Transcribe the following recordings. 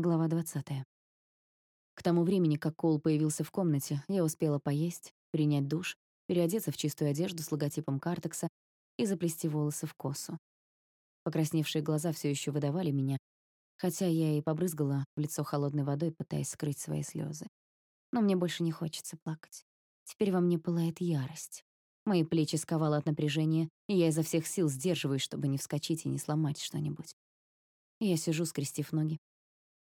Глава 20. К тому времени, как Кол появился в комнате, я успела поесть, принять душ, переодеться в чистую одежду с логотипом Картекса и заплести волосы в косу. Покрасневшие глаза все еще выдавали меня, хотя я и побрызгала в лицо холодной водой, пытаясь скрыть свои слезы. Но мне больше не хочется плакать. Теперь во мне пылает ярость. Мои плечи сковало от напряжения, и я изо всех сил сдерживаюсь, чтобы не вскочить и не сломать что-нибудь. Я сижу, скрестив ноги,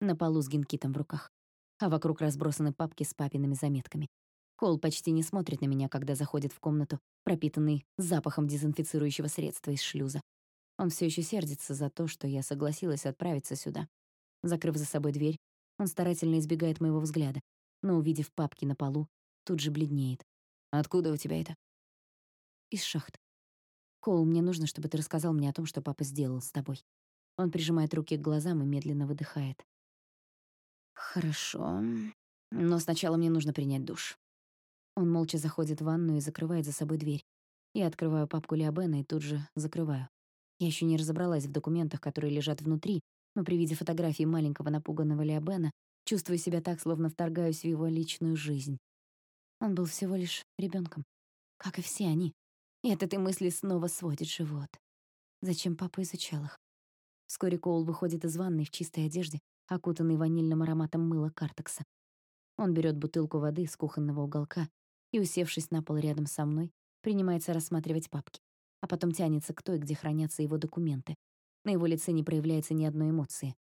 на полу с гинкитом в руках, а вокруг разбросаны папки с папиными заметками. Кол почти не смотрит на меня, когда заходит в комнату, пропитанный запахом дезинфицирующего средства из шлюза. Он все еще сердится за то, что я согласилась отправиться сюда. Закрыв за собой дверь, он старательно избегает моего взгляда, но, увидев папки на полу, тут же бледнеет. «Откуда у тебя это?» «Из шахт. Кол, мне нужно, чтобы ты рассказал мне о том, что папа сделал с тобой». Он прижимает руки к глазам и медленно выдыхает. «Хорошо. Но сначала мне нужно принять душ». Он молча заходит в ванную и закрывает за собой дверь. Я открываю папку Лиабена и тут же закрываю. Я еще не разобралась в документах, которые лежат внутри, но при виде фотографии маленького напуганного Лиабена чувствую себя так, словно вторгаюсь в его личную жизнь. Он был всего лишь ребенком, как и все они. И от этой мысли снова сводит живот. Зачем папа изучал их? Вскоре Коул выходит из ванной в чистой одежде, окутанный ванильным ароматом мыла картекса. Он берет бутылку воды с кухонного уголка и, усевшись на пол рядом со мной, принимается рассматривать папки, а потом тянется к той, где хранятся его документы. На его лице не проявляется ни одной эмоции.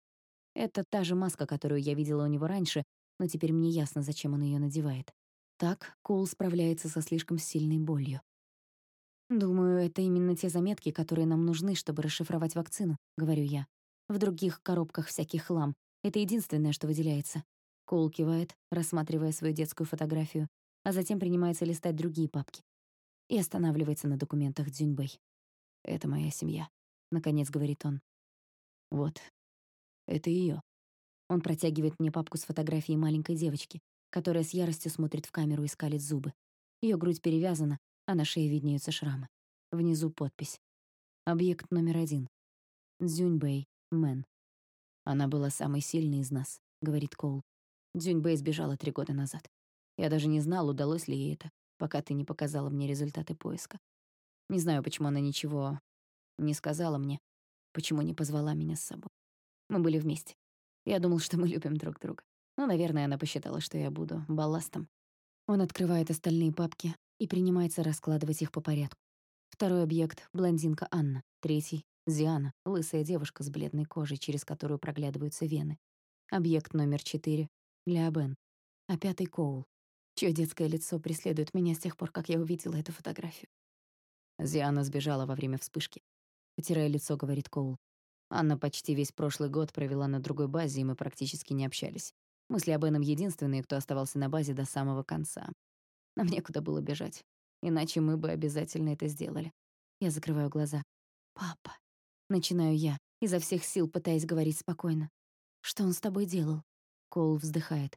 Это та же маска, которую я видела у него раньше, но теперь мне ясно, зачем он ее надевает. Так Коул справляется со слишком сильной болью. «Думаю, это именно те заметки, которые нам нужны, чтобы расшифровать вакцину», — говорю я. «В других коробках всякий хлам, это единственное, что выделяется. Коул кивает, рассматривая свою детскую фотографию, а затем принимается листать другие папки. И останавливается на документах Дзюньбэй. «Это моя семья», — наконец говорит он. «Вот, это ее. Он протягивает мне папку с фотографией маленькой девочки, которая с яростью смотрит в камеру и скалит зубы. Ее грудь перевязана, а на шее виднеются шрамы. Внизу подпись. Объект номер один. Дзюньбэй Мэн. «Она была самой сильной из нас», — говорит Коул. Дзюньбэй сбежала три года назад. Я даже не знал, удалось ли ей это, пока ты не показала мне результаты поиска. Не знаю, почему она ничего не сказала мне, почему не позвала меня с собой. Мы были вместе. Я думал, что мы любим друг друга. Но, наверное, она посчитала, что я буду балластом. Он открывает остальные папки и принимается раскладывать их по порядку. Второй объект — блондинка Анна. Третий Зиана, лысая девушка с бледной кожей, через которую проглядываются вены. Объект номер четыре — Леобен. А пятый — Коул, чье детское лицо преследует меня с тех пор, как я увидела эту фотографию. Зиана сбежала во время вспышки. Потирая лицо, говорит Коул. Анна почти весь прошлый год провела на другой базе, и мы практически не общались. Мы с Леобеном единственные, кто оставался на базе до самого конца. Нам некуда было бежать. Иначе мы бы обязательно это сделали. Я закрываю глаза. «Папа». Начинаю я, изо всех сил пытаясь говорить спокойно. «Что он с тобой делал?» Коул вздыхает.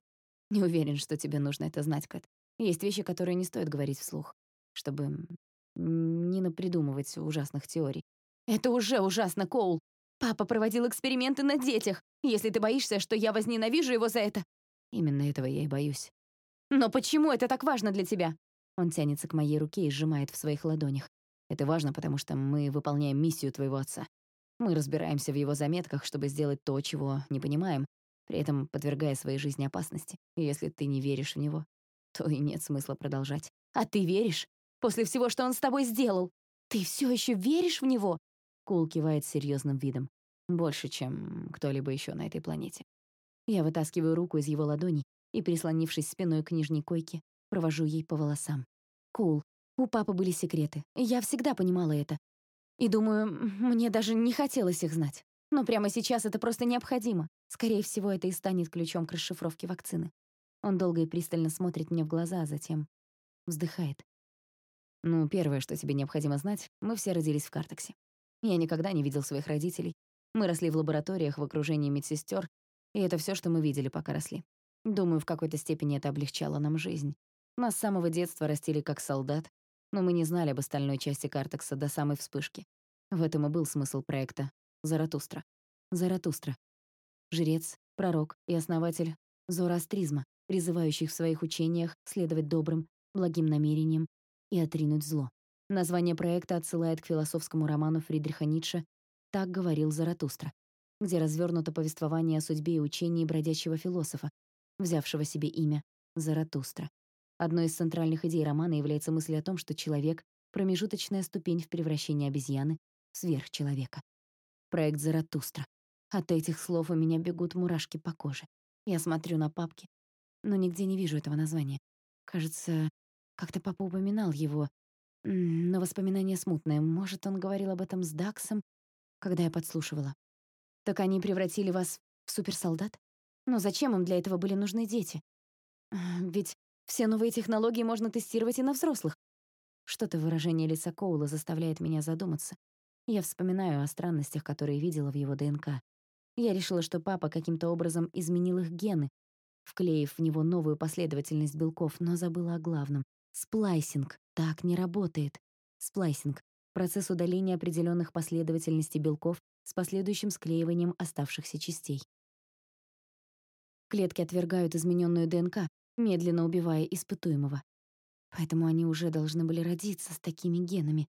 «Не уверен, что тебе нужно это знать, Кэт. Есть вещи, которые не стоит говорить вслух, чтобы не напридумывать ужасных теорий». «Это уже ужасно, Коул! Папа проводил эксперименты на детях. Если ты боишься, что я возненавижу его за это...» «Именно этого я и боюсь». «Но почему это так важно для тебя?» Он тянется к моей руке и сжимает в своих ладонях. «Это важно, потому что мы выполняем миссию твоего отца. Мы разбираемся в его заметках, чтобы сделать то, чего не понимаем, при этом подвергая своей жизни опасности. И если ты не веришь в него, то и нет смысла продолжать. А ты веришь? После всего, что он с тобой сделал? Ты все еще веришь в него? Кул кивает серьезным видом. Больше, чем кто-либо еще на этой планете. Я вытаскиваю руку из его ладони и, прислонившись спиной к нижней койке, провожу ей по волосам. Кул. У папы были секреты. Я всегда понимала это. И думаю, мне даже не хотелось их знать. Но прямо сейчас это просто необходимо. Скорее всего, это и станет ключом к расшифровке вакцины. Он долго и пристально смотрит мне в глаза, а затем вздыхает. Ну, первое, что тебе необходимо знать, мы все родились в Картексе. Я никогда не видел своих родителей. Мы росли в лабораториях в окружении медсестер, и это все, что мы видели, пока росли. Думаю, в какой-то степени это облегчало нам жизнь. Нас с самого детства растили как солдат, но мы не знали об остальной части Картекса до самой вспышки. В этом и был смысл проекта «Заратустра». Заратустра. Жрец пророк и основатель зороастризма, призывающих в своих учениях следовать добрым, благим намерениям и отринуть зло. Название проекта отсылает к философскому роману Фридриха Ницше «Так говорил Заратустра», где развернуто повествование о судьбе и учении бродячего философа, взявшего себе имя Заратустра. Одной из центральных идей романа является мысль о том, что человек — промежуточная ступень в превращении обезьяны в сверхчеловека. Проект Заратустра. От этих слов у меня бегут мурашки по коже. Я смотрю на папки, но нигде не вижу этого названия. Кажется, как-то папа упоминал его, но воспоминание смутное. Может, он говорил об этом с Даксом, когда я подслушивала. Так они превратили вас в суперсолдат? Но зачем им для этого были нужны дети? Ведь все новые технологии можно тестировать и на взрослых. Что-то выражение лица Коула заставляет меня задуматься. Я вспоминаю о странностях, которые видела в его ДНК. Я решила, что папа каким-то образом изменил их гены, вклеив в него новую последовательность белков, но забыла о главном. Сплайсинг так не работает. Сплайсинг — процесс удаления определенных последовательностей белков с последующим склеиванием оставшихся частей. Клетки отвергают измененную ДНК, медленно убивая испытуемого. Поэтому они уже должны были родиться с такими генами.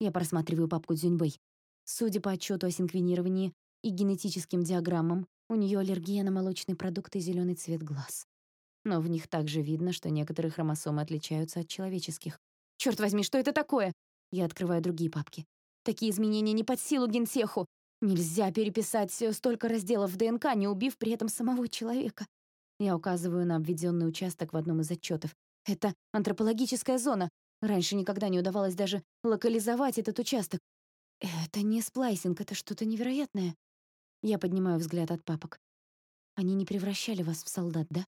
Я просматриваю папку Дзюньбэй. Судя по отчету о синквенировании и генетическим диаграммам, у нее аллергия на молочные продукты и зеленый цвет глаз. Но в них также видно, что некоторые хромосомы отличаются от человеческих. Черт возьми, что это такое? Я открываю другие папки. Такие изменения не под силу генсеху. Нельзя переписать столько разделов в ДНК, не убив при этом самого человека. Я указываю на обведенный участок в одном из отчетов. Это антропологическая зона. Раньше никогда не удавалось даже локализовать этот участок. Это не сплайсинг, это что-то невероятное. Я поднимаю взгляд от папок. Они не превращали вас в солдат, да?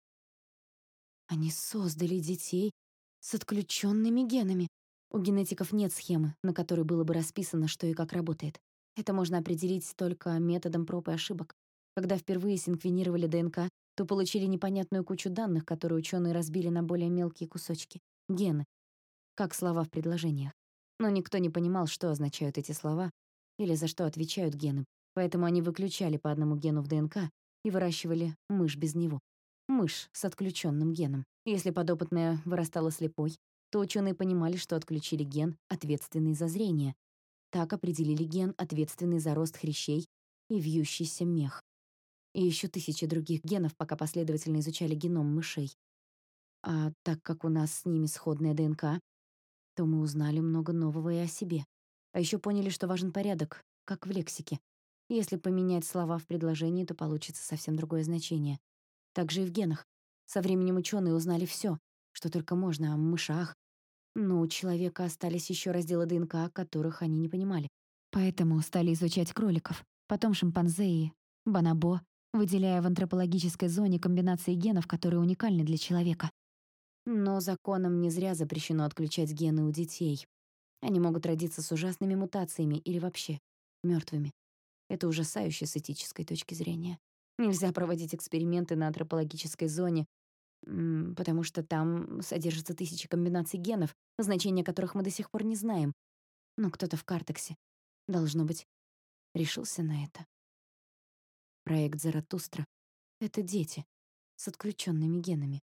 Они создали детей с отключенными генами. У генетиков нет схемы, на которой было бы расписано, что и как работает. Это можно определить только методом проб и ошибок. Когда впервые синквенировали ДНК, то получили непонятную кучу данных, которые ученые разбили на более мелкие кусочки — гены, как слова в предложениях. Но никто не понимал, что означают эти слова или за что отвечают гены, Поэтому они выключали по одному гену в ДНК и выращивали мышь без него. Мышь с отключенным геном. Если подопытная вырастала слепой, то ученые понимали, что отключили ген, ответственный за зрение. Так определили ген, ответственный за рост хрящей и вьющийся мех. И еще тысячи других генов, пока последовательно изучали геном мышей. А так как у нас с ними сходная ДНК, то мы узнали много нового и о себе. А еще поняли, что важен порядок, как в лексике. Если поменять слова в предложении, то получится совсем другое значение. Так же и в генах. Со временем ученые узнали все, что только можно о мышах. Но у человека остались еще разделы ДНК, которых они не понимали. Поэтому стали изучать кроликов, потом шимпанзе и бонобо, выделяя в антропологической зоне комбинации генов, которые уникальны для человека. Но законом не зря запрещено отключать гены у детей. Они могут родиться с ужасными мутациями или вообще мертвыми. Это ужасающе с этической точки зрения. Нельзя проводить эксперименты на антропологической зоне, потому что там содержатся тысячи комбинаций генов, значения которых мы до сих пор не знаем. Но кто-то в Картексе, должно быть, решился на это. Проект Заратустра — это дети с отключенными генами.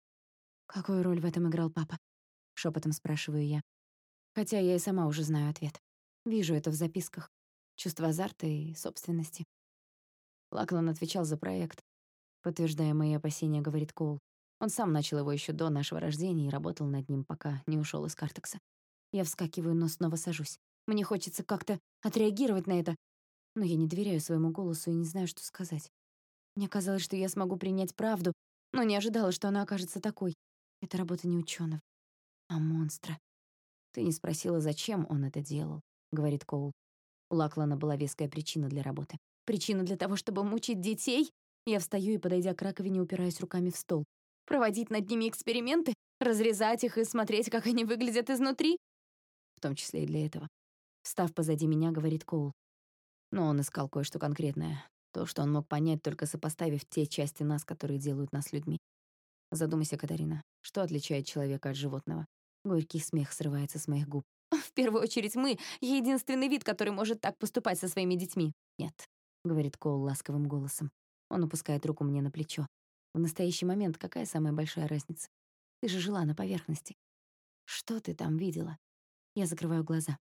Какую роль в этом играл папа? Шепотом спрашиваю я. Хотя я и сама уже знаю ответ. Вижу это в записках чувство азарта и собственности. Лаклан отвечал за проект. Подтверждая мои опасения, говорит Коул. Он сам начал его еще до нашего рождения и работал над ним, пока не ушел из Картекса. Я вскакиваю, но снова сажусь. Мне хочется как-то отреагировать на это, но я не доверяю своему голосу и не знаю, что сказать. Мне казалось, что я смогу принять правду, но не ожидала, что она окажется такой. Это работа не ученого, а монстра. «Ты не спросила, зачем он это делал», — говорит Коул. У Лаклана была веская причина для работы. Причина для того, чтобы мучить детей? Я встаю и, подойдя к раковине, упираюсь руками в стол. Проводить над ними эксперименты? Разрезать их и смотреть, как они выглядят изнутри? В том числе и для этого. Встав позади меня, говорит Коул. Но он искал кое-что конкретное. То, что он мог понять, только сопоставив те части нас, которые делают нас людьми. Задумайся, Катарина, что отличает человека от животного? Горький смех срывается с моих губ. В первую очередь мы — единственный вид, который может так поступать со своими детьми. Нет, — говорит Коул ласковым голосом. Он опускает руку мне на плечо. В настоящий момент какая самая большая разница? Ты же жила на поверхности. Что ты там видела? Я закрываю глаза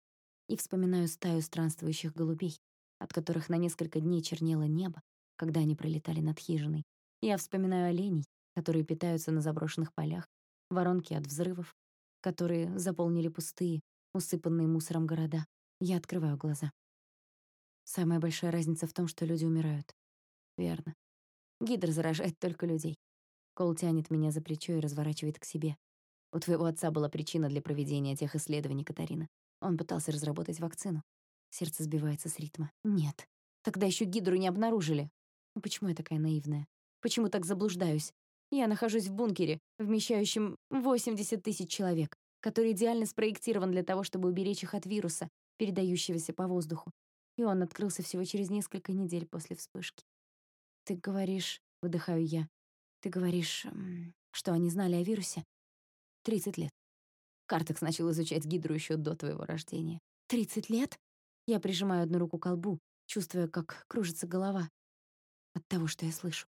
и вспоминаю стаю странствующих голубей, от которых на несколько дней чернело небо, когда они пролетали над хижиной. Я вспоминаю оленей, которые питаются на заброшенных полях, воронки от взрывов, которые заполнили пустые, усыпанные мусором города. Я открываю глаза. Самая большая разница в том, что люди умирают. Верно. Гидр заражает только людей. Кол тянет меня за плечо и разворачивает к себе. У твоего отца была причина для проведения тех исследований, Катарина. Он пытался разработать вакцину. Сердце сбивается с ритма. Нет. Тогда еще гидру не обнаружили. Ну почему я такая наивная? Почему так заблуждаюсь? Я нахожусь в бункере, вмещающем 80 тысяч человек, который идеально спроектирован для того, чтобы уберечь их от вируса, передающегося по воздуху. И он открылся всего через несколько недель после вспышки. «Ты говоришь...» — выдыхаю я. «Ты говоришь, что они знали о вирусе?» «Тридцать лет. Картекс начал изучать гидру еще до твоего рождения. «Тридцать лет?» Я прижимаю одну руку к колбу, чувствуя, как кружится голова от того, что я слышу.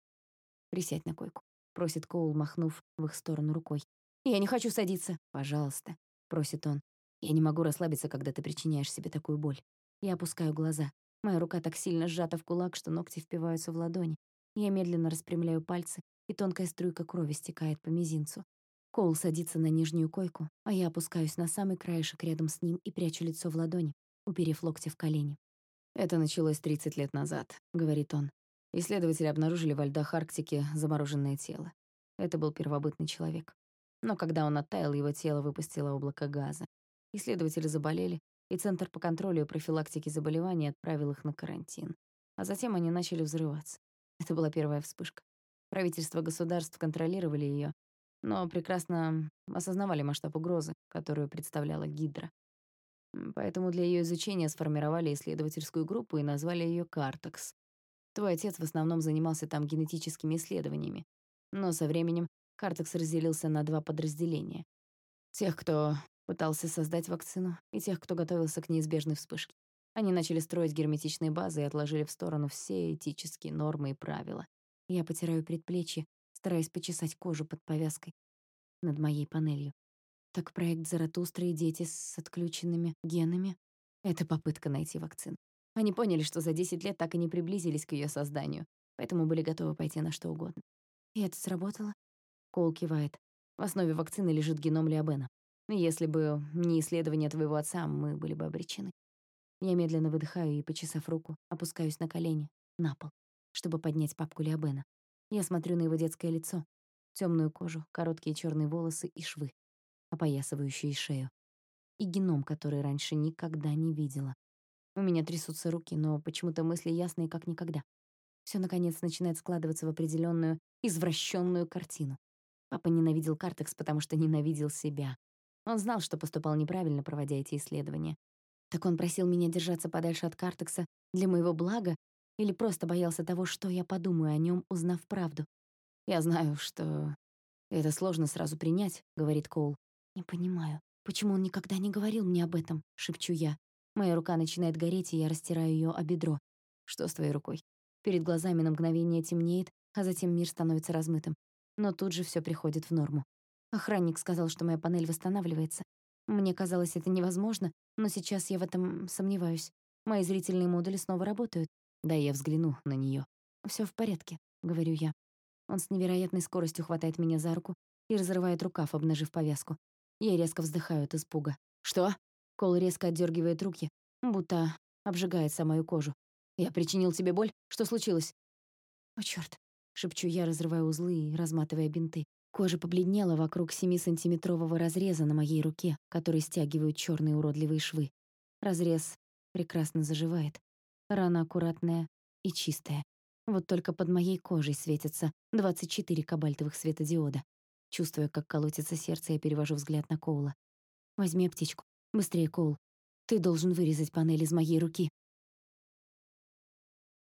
«Присядь на койку», — просит Коул, махнув в их сторону рукой. «Я не хочу садиться». «Пожалуйста», — просит он. «Я не могу расслабиться, когда ты причиняешь себе такую боль». Я опускаю глаза. Моя рука так сильно сжата в кулак, что ногти впиваются в ладони. Я медленно распрямляю пальцы, и тонкая струйка крови стекает по мизинцу. Коул садится на нижнюю койку, а я опускаюсь на самый краешек рядом с ним и прячу лицо в ладони, уперев локти в колени. «Это началось 30 лет назад», — говорит он. Исследователи обнаружили во льдах Арктики замороженное тело. Это был первобытный человек. Но когда он оттаял, его тело выпустило облако газа. Исследователи заболели, и Центр по контролю и профилактике заболеваний отправил их на карантин. А затем они начали взрываться. Это была первая вспышка. Правительства государств контролировали ее, но прекрасно осознавали масштаб угрозы, которую представляла Гидра. Поэтому для ее изучения сформировали исследовательскую группу и назвали ее «Картекс». Твой отец в основном занимался там генетическими исследованиями, но со временем Картекс разделился на два подразделения. Тех, кто пытался создать вакцину, и тех, кто готовился к неизбежной вспышке. Они начали строить герметичные базы и отложили в сторону все этические нормы и правила. Я потираю предплечье, стараясь почесать кожу под повязкой над моей панелью. Так проект Заратустра и дети с отключенными генами — это попытка найти вакцину. Они поняли, что за 10 лет так и не приблизились к ее созданию, поэтому были готовы пойти на что угодно. И это сработало? Кол кивает. В основе вакцины лежит геном Лиабена. Если бы не исследование твоего отца, мы были бы обречены. Я медленно выдыхаю и, почесав руку, опускаюсь на колени, на пол, чтобы поднять папку Лиабена. Я смотрю на его детское лицо, темную кожу, короткие черные волосы и швы, опоясывающие шею. И геном, который раньше никогда не видела. У меня трясутся руки, но почему-то мысли ясные, как никогда. Все наконец начинает складываться в определенную, извращенную картину. Папа ненавидел Картекс, потому что ненавидел себя. Он знал, что поступал неправильно, проводя эти исследования. Так он просил меня держаться подальше от Картекса для моего блага или просто боялся того, что я подумаю о нем, узнав правду? Я знаю, что это сложно сразу принять, говорит Коул. Не понимаю, почему он никогда не говорил мне об этом, шепчу я. Моя рука начинает гореть, и я растираю ее о бедро. Что с твоей рукой? Перед глазами на мгновение темнеет, а затем мир становится размытым. Но тут же все приходит в норму. Охранник сказал, что моя панель восстанавливается. Мне казалось это невозможно, но сейчас я в этом сомневаюсь. Мои зрительные модули снова работают. Да, я взгляну на нее. Все в порядке», — говорю я. Он с невероятной скоростью хватает меня за руку и разрывает рукав, обнажив повязку. Я резко вздыхаю от испуга. «Что?» Кол резко отдергивает руки, будто обжигает самую кожу. «Я причинил тебе боль? Что случилось?» «О, чёрт!» — шепчу я, разрывая узлы и разматывая бинты. Кожа побледнела вокруг 7-сантиметрового разреза на моей руке, который стягивают черные уродливые швы. Разрез прекрасно заживает. Рана аккуратная и чистая. Вот только под моей кожей светятся 24 кабальтовых светодиода. Чувствуя, как колотится сердце, я перевожу взгляд на Коула. «Возьми аптечку. Быстрее, Коул. Ты должен вырезать панель из моей руки».